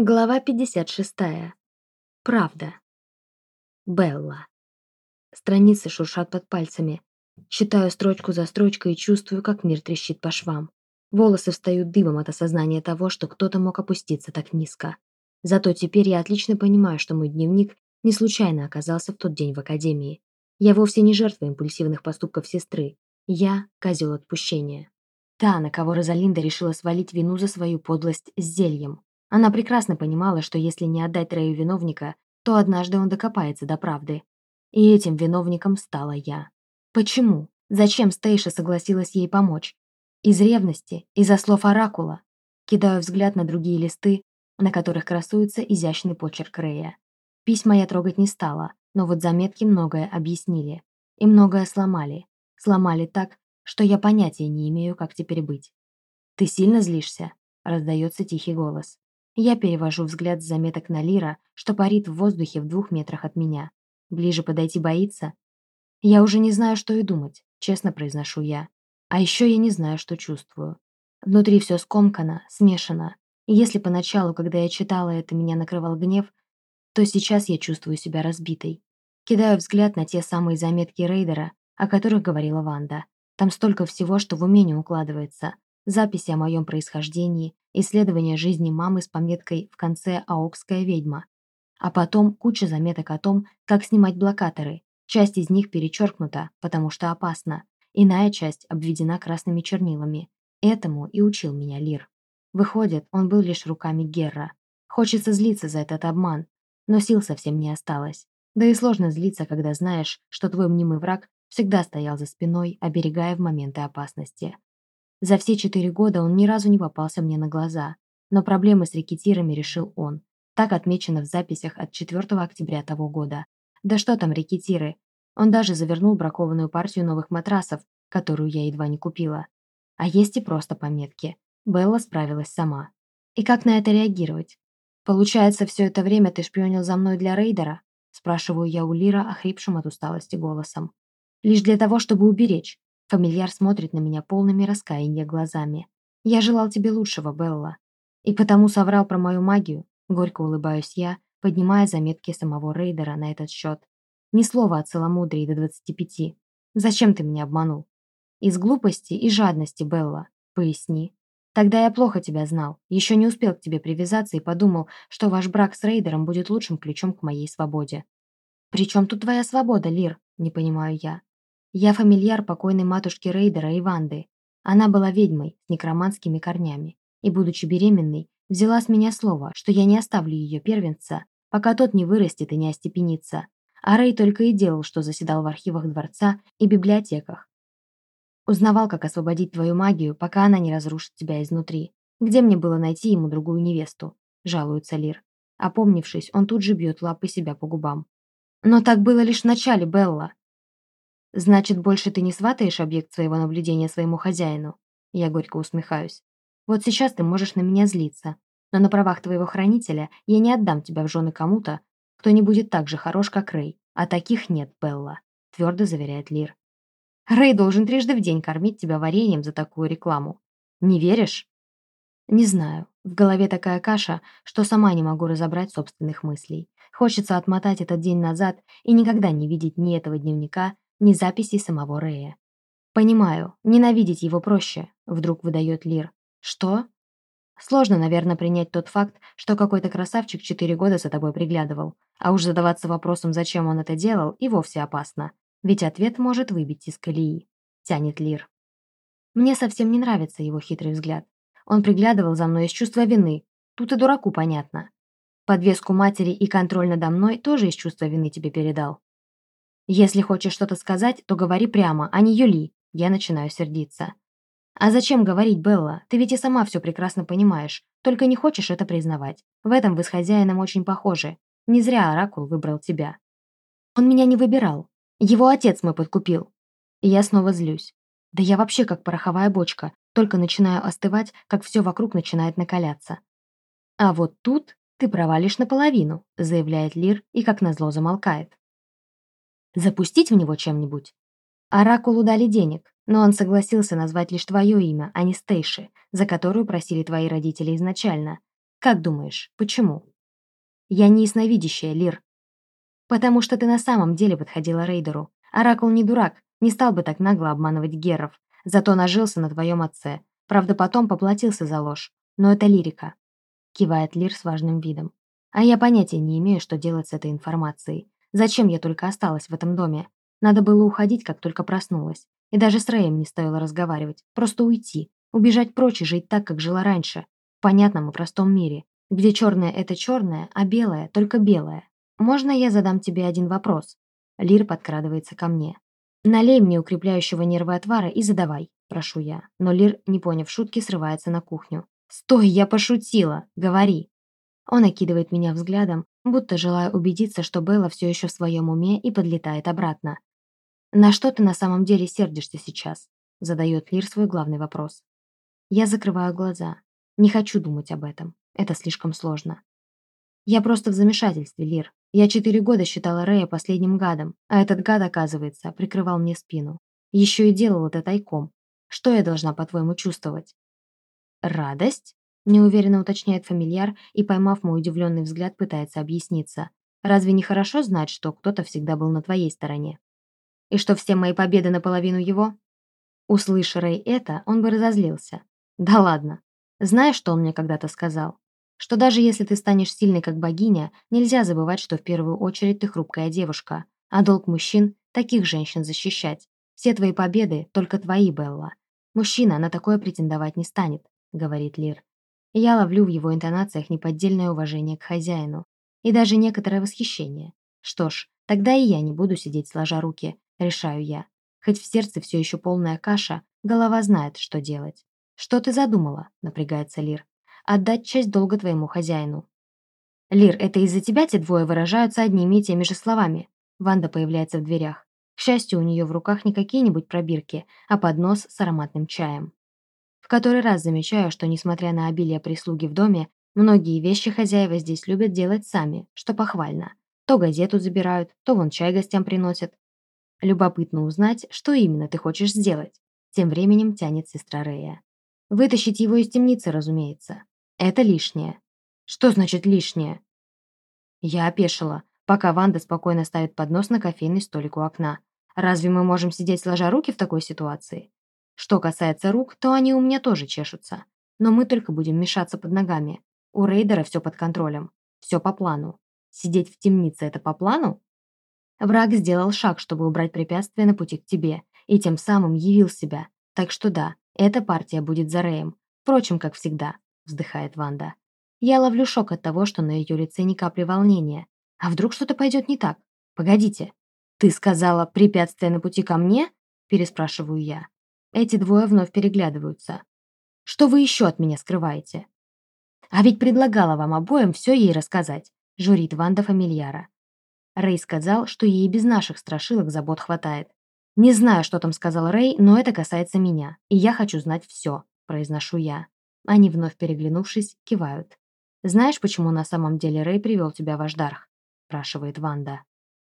Глава 56. Правда. Белла. Страницы шуршат под пальцами. Читаю строчку за строчкой и чувствую, как мир трещит по швам. Волосы встают дыбом от осознания того, что кто-то мог опуститься так низко. Зато теперь я отлично понимаю, что мой дневник не случайно оказался в тот день в академии. Я вовсе не жертва импульсивных поступков сестры. Я – козел отпущения. Та, на кого Розалинда решила свалить вину за свою подлость с зельем. Она прекрасно понимала, что если не отдать Рэю виновника, то однажды он докопается до правды. И этим виновником стала я. Почему? Зачем Стейша согласилась ей помочь? Из ревности? Из-за слов Оракула? Кидаю взгляд на другие листы, на которых красуется изящный почерк Рэя. Письма я трогать не стала, но вот заметки многое объяснили. И многое сломали. Сломали так, что я понятия не имею, как теперь быть. «Ты сильно злишься?» – раздается тихий голос. Я перевожу взгляд с заметок на Лира, что парит в воздухе в двух метрах от меня. Ближе подойти боится? Я уже не знаю, что и думать, честно произношу я. А еще я не знаю, что чувствую. Внутри все скомкано, смешано. И если поначалу, когда я читала это, меня накрывал гнев, то сейчас я чувствую себя разбитой. Кидаю взгляд на те самые заметки Рейдера, о которых говорила Ванда. Там столько всего, что в уме не укладывается. Записи о моем происхождении, исследование жизни мамы с пометкой в конце «Аокская ведьма». А потом куча заметок о том, как снимать блокаторы. Часть из них перечеркнута, потому что опасно. Иная часть обведена красными чернилами. Этому и учил меня Лир. Выходит, он был лишь руками Герра. Хочется злиться за этот обман, но сил совсем не осталось. Да и сложно злиться, когда знаешь, что твой мнимый враг всегда стоял за спиной, оберегая в моменты опасности. За все четыре года он ни разу не попался мне на глаза, но проблемы с рекетирами решил он. Так отмечено в записях от 4 октября того года. Да что там рекетиры? Он даже завернул бракованную партию новых матрасов, которую я едва не купила. А есть и просто пометки. Белла справилась сама. И как на это реагировать? Получается, все это время ты шпионил за мной для рейдера? Спрашиваю я у Лира, охрипшим от усталости голосом. Лишь для того, чтобы уберечь. Фамильяр смотрит на меня полными раскаяния глазами. «Я желал тебе лучшего, Белла. И потому соврал про мою магию», — горько улыбаюсь я, поднимая заметки самого рейдера на этот счет. Ни слова о целомудрии до двадцати пяти. Зачем ты меня обманул? Из глупости и жадности, Белла. Поясни. Тогда я плохо тебя знал, еще не успел к тебе привязаться и подумал, что ваш брак с рейдером будет лучшим ключом к моей свободе. «При тут твоя свобода, Лир?» – не понимаю я. Я фамильяр покойной матушки Рейдера и Ванды. Она была ведьмой с некроманскими корнями. И, будучи беременной, взяла с меня слово, что я не оставлю ее первенца, пока тот не вырастет и не остепенится. А Рей только и делал, что заседал в архивах дворца и библиотеках. Узнавал, как освободить твою магию, пока она не разрушит тебя изнутри. Где мне было найти ему другую невесту? Жалуется Лир. Опомнившись, он тут же бьет лапы себя по губам. Но так было лишь в начале, Белла. «Значит, больше ты не сватаешь объект своего наблюдения своему хозяину?» Я горько усмехаюсь. «Вот сейчас ты можешь на меня злиться, но на правах твоего хранителя я не отдам тебя в жены кому-то, кто не будет так же хорош, как Рэй. А таких нет, Белла», — твердо заверяет Лир. «Рэй должен трижды в день кормить тебя вареньем за такую рекламу. Не веришь?» «Не знаю. В голове такая каша, что сама не могу разобрать собственных мыслей. Хочется отмотать этот день назад и никогда не видеть ни этого дневника, ни записей самого Рэя. «Понимаю, ненавидеть его проще», — вдруг выдает Лир. «Что?» Сложно, наверное, принять тот факт, что какой-то красавчик четыре года за тобой приглядывал. А уж задаваться вопросом, зачем он это делал, и вовсе опасно. Ведь ответ может выбить из колеи. Тянет Лир. Мне совсем не нравится его хитрый взгляд. Он приглядывал за мной из чувства вины. Тут и дураку понятно. Подвеску матери и контроль надо мной тоже из чувства вины тебе передал. Если хочешь что-то сказать, то говори прямо, а не юли. Я начинаю сердиться. А зачем говорить, Белла? Ты ведь и сама все прекрасно понимаешь. Только не хочешь это признавать. В этом вы с хозяином очень похожи. Не зря Оракул выбрал тебя. Он меня не выбирал. Его отец мой подкупил. И я снова злюсь. Да я вообще как пороховая бочка. Только начинаю остывать, как все вокруг начинает накаляться. А вот тут ты провалишь наполовину, заявляет Лир и как назло замолкает. Запустить в него чем-нибудь? Оракулу дали денег, но он согласился назвать лишь твое имя, а не Стейши, за которую просили твои родители изначально. Как думаешь, почему? Я не ясновидящая, Лир. Потому что ты на самом деле подходила Рейдеру. Оракул не дурак, не стал бы так нагло обманывать геров. Зато нажился на твоем отце. Правда, потом поплатился за ложь. Но это лирика. Кивает Лир с важным видом. А я понятия не имею, что делать с этой информацией. Зачем я только осталась в этом доме? Надо было уходить, как только проснулась. И даже с Рэем не стоило разговаривать. Просто уйти. Убежать прочь и жить так, как жила раньше. В понятном и простом мире. Где черное – это черное, а белое – только белое. Можно я задам тебе один вопрос? Лир подкрадывается ко мне. Налей мне укрепляющего нервы отвара и задавай, прошу я. Но Лир, не поняв шутки, срывается на кухню. «Стой, я пошутила! Говори!» Он окидывает меня взглядом, будто желая убедиться, что Белла все еще в своем уме и подлетает обратно. «На что ты на самом деле сердишься сейчас?» задает Лир свой главный вопрос. Я закрываю глаза. Не хочу думать об этом. Это слишком сложно. Я просто в замешательстве, Лир. Я четыре года считала Рэя последним гадом, а этот гад, оказывается, прикрывал мне спину. Еще и делал это тайком. Что я должна, по-твоему, чувствовать? Радость? Неуверенно уточняет фамильяр и, поймав мой удивленный взгляд, пытается объясниться. Разве не хорошо знать, что кто-то всегда был на твоей стороне? И что все мои победы наполовину его? Услышь Рэй это, он бы разозлился. Да ладно. Знаешь, что он мне когда-то сказал? Что даже если ты станешь сильной как богиня, нельзя забывать, что в первую очередь ты хрупкая девушка, а долг мужчин – таких женщин защищать. Все твои победы – только твои, Белла. Мужчина на такое претендовать не станет, говорит Лир. Я ловлю в его интонациях неподдельное уважение к хозяину и даже некоторое восхищение. Что ж, тогда и я не буду сидеть сложа руки, решаю я. Хоть в сердце все еще полная каша, голова знает, что делать. «Что ты задумала?» – напрягается Лир отдать часть долга твоему хозяину. Лир, это из-за тебя те двое выражаются одними и теми же словами. Ванда появляется в дверях. К счастью, у нее в руках не какие-нибудь пробирки, а поднос с ароматным чаем. В который раз замечаю, что, несмотря на обилие прислуги в доме, многие вещи хозяева здесь любят делать сами, что похвально. То газету забирают, то вон чай гостям приносят. Любопытно узнать, что именно ты хочешь сделать. Тем временем тянет сестра Рея. Вытащить его из темницы, разумеется. Это лишнее. Что значит лишнее? Я опешила, пока Ванда спокойно ставит поднос на кофейный столик у окна. Разве мы можем сидеть сложа руки в такой ситуации? Что касается рук, то они у меня тоже чешутся. Но мы только будем мешаться под ногами. У рейдера все под контролем. Все по плану. Сидеть в темнице – это по плану? Враг сделал шаг, чтобы убрать препятствия на пути к тебе, и тем самым явил себя. Так что да, эта партия будет за Рэем. Впрочем, как всегда вздыхает Ванда. Я ловлю шок от того, что на ее лице ни капли волнения. А вдруг что-то пойдет не так? Погодите. Ты сказала препятствие на пути ко мне? Переспрашиваю я. Эти двое вновь переглядываются. Что вы еще от меня скрываете? А ведь предлагала вам обоим все ей рассказать, журит Ванда фамильяра. Рэй сказал, что ей без наших страшилок забот хватает. Не знаю, что там сказал Рэй, но это касается меня, и я хочу знать все, произношу я. Они, вновь переглянувшись, кивают. «Знаешь, почему на самом деле Рэй привел тебя в Аждарх?» – спрашивает Ванда.